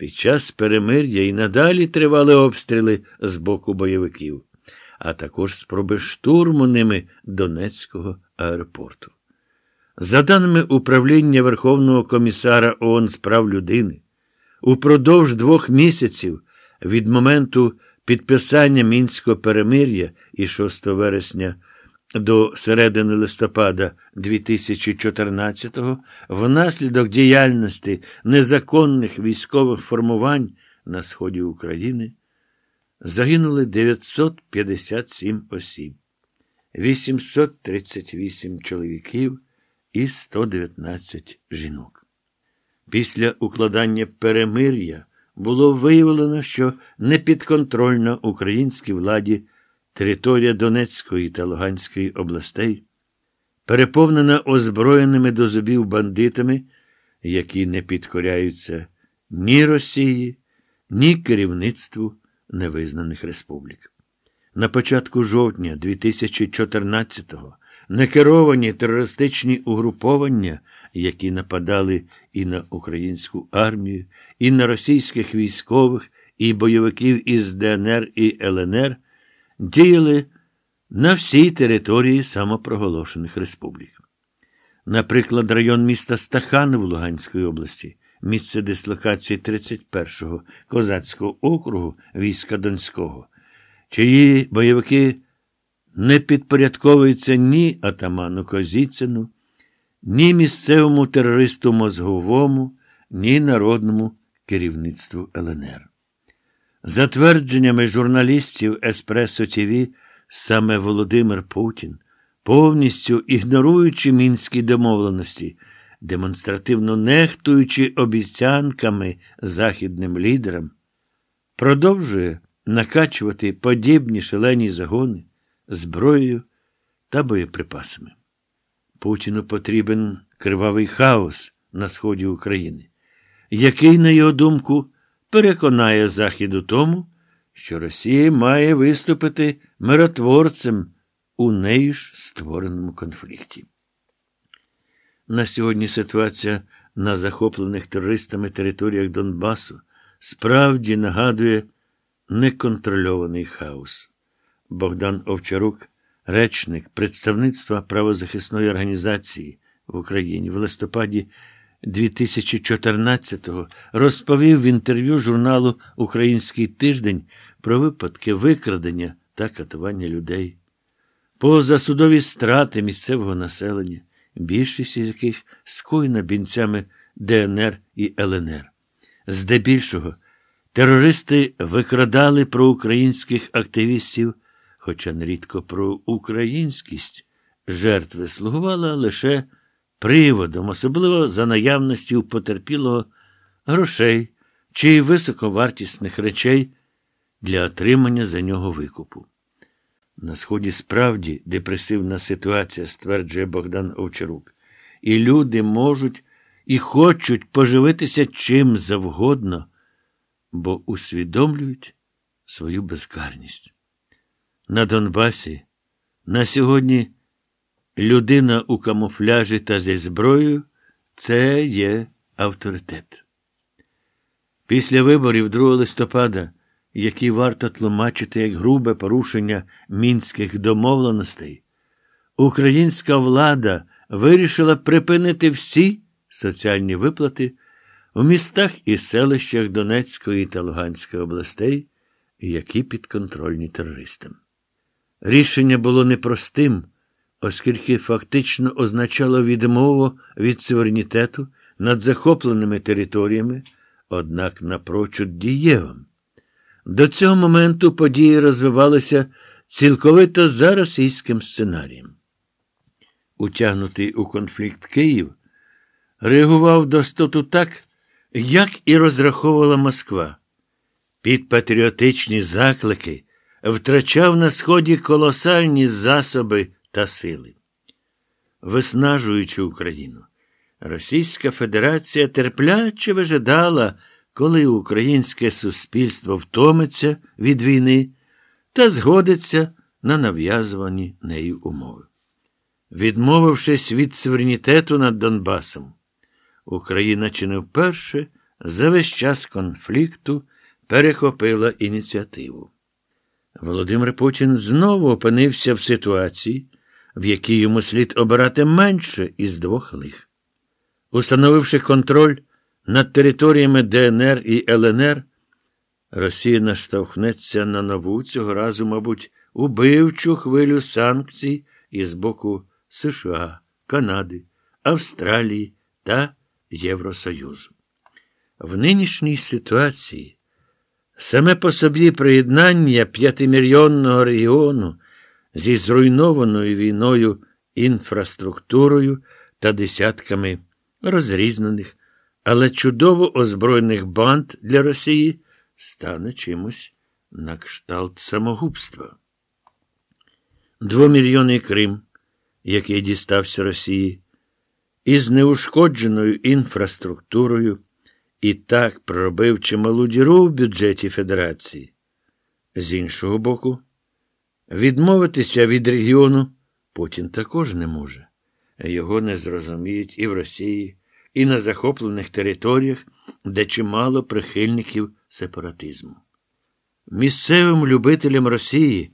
Під час перемир'я і надалі тривали обстріли з боку бойовиків, а також спроби штурму ними Донецького аеропорту. За даними управління Верховного комісара ООН з прав людини, упродовж двох місяців від моменту підписання мінського перемир'я і 6 вересня до середини листопада 2014-го внаслідок діяльності незаконних військових формувань на сході України загинули 957 осіб, 838 чоловіків і 119 жінок. Після укладання перемир'я було виявлено, що непідконтрольна українській владі територія Донецької та Луганської областей переповнена озброєними до зубів бандитами, які не підкоряються ні Росії, ні керівництву невизнаних республік. На початку жовтня 2014-го некеровані терористичні угруповання, які нападали і на українську армію, і на російських військових, і бойовиків із ДНР і ЛНР, діяли на всій території самопроголошених республік. Наприклад, район міста Стаханов Луганської області, місце дислокації 31-го козацького округу війська Донського, чиї бойовики не підпорядковуються ні атаману Козіцину, ні місцевому терористу мозговому, ні народному керівництву ЛНР. За твердженнями журналістів Еспресо ТВ, саме Володимир Путін, повністю ігноруючи мінські домовленості, демонстративно нехтуючи обіцянками західним лідерам, продовжує накачувати подібні шалені загони зброєю та боєприпасами. Путіну потрібен кривавий хаос на сході України, який, на його думку, переконає Захід у тому, що Росія має виступити миротворцем у неї ж створеному конфлікті. На сьогодні ситуація на захоплених терористами територіях Донбасу справді нагадує неконтрольований хаос. Богдан Овчарук, речник представництва правозахисної організації в Україні в листопаді 2014-го розповів в інтерв'ю журналу Український тиждень про випадки викрадення та катування людей, позасудові страти місцевого населення, більшість із яких скоєна бінцями ДНР і ЛНР. Здебільшого терористи викрадали проукраїнських активістів, хоча нерідко про українськість жертви слугувала лише приводом, особливо за наявності у потерпілого грошей чи високовартісних речей для отримання за нього викупу. На сході справді депресивна ситуація, стверджує Богдан Овчарук, і люди можуть і хочуть поживитися чим завгодно, бо усвідомлюють свою безкарність. На Донбасі на сьогодні людина у камуфляжі та зі зброєю це є авторитет. Після виборів 2 листопада, які варто тлумачити як грубе порушення мінських домовленостей, українська влада вирішила припинити всі соціальні виплати у містах і селищах Донецької та Луганської областей, які підконтрольні терористам. Рішення було непростим, оскільки фактично означало відмову від суверенітету над захопленими територіями, однак напрочуд дієвим. До цього моменту події розвивалися цілковито за російським сценарієм. Утягнутий у конфлікт Київ реагував до стоту так, як і розраховувала Москва. Під патріотичні заклики втрачав на сході колосальні засоби та сили. Виснажуючи Україну, Російська Федерація терпляче вижидала, коли українське суспільство втомиться від війни та згодиться на нав'язувані нею умови. Відмовившись від суверенітету над Донбасом, Україна чи не вперше за весь час конфлікту перехопила ініціативу. Володимир Путін знову опинився в ситуації, в якій йому слід обирати менше із двох лих. Установивши контроль над територіями ДНР і ЛНР, Росія наштовхнеться на нову цього разу, мабуть, убивчу хвилю санкцій із боку США, Канади, Австралії та Євросоюзу. В нинішній ситуації саме по собі приєднання п'ятимільйонного регіону зі зруйнованою війною інфраструктурою та десятками розрізнених, але чудово озброєних банд для Росії стане чимось на кшталт самогубства. Двомільйонний Крим, який дістався Росії, із неушкодженою інфраструктурою і так проробив чималу діру в бюджеті Федерації. З іншого боку, відмовитися від регіону Путін також не може. Його не зрозуміють і в Росії, і на захоплених територіях, де чимало прихильників сепаратизму. Місцевим любителям Росії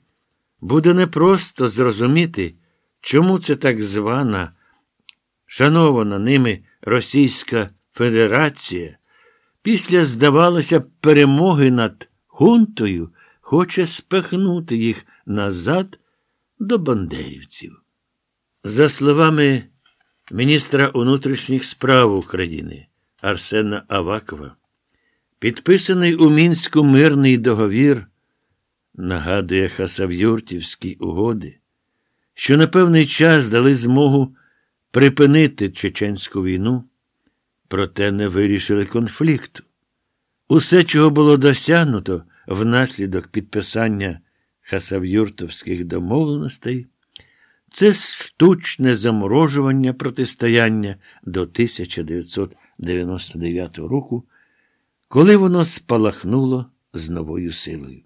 буде непросто зрозуміти, чому це так звана, шанована ними Російська Федерація, після, здавалося, перемоги над хунтою хоче спихнути їх назад до бандерівців. За словами міністра внутрішніх справ України Арсена Авакова, підписаний у мінську мирний договір, нагадує Хасав'юртівські угоди, що на певний час дали змогу припинити чеченську війну, проте не вирішили конфлікту. Усе, чого було досягнуто внаслідок підписання Хасав'юртовських домовленостей, це штучне заморожування протистояння до 1999 року, коли воно спалахнуло з новою силою.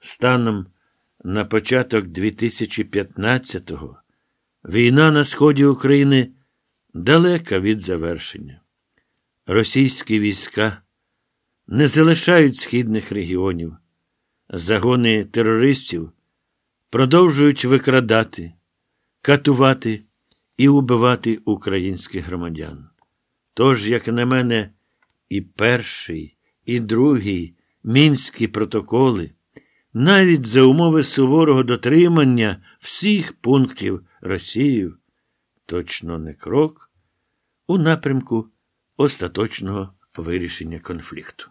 Станом на початок 2015-го війна на сході України далека від завершення. Російські війська не залишають східних регіонів. Загони терористів продовжують викрадати, катувати і убивати українських громадян. Тож, як на мене, і перший, і другий мінські протоколи, навіть за умови суворого дотримання всіх пунктів Росією, точно не крок у напрямку остаточного вирішення конфлікту.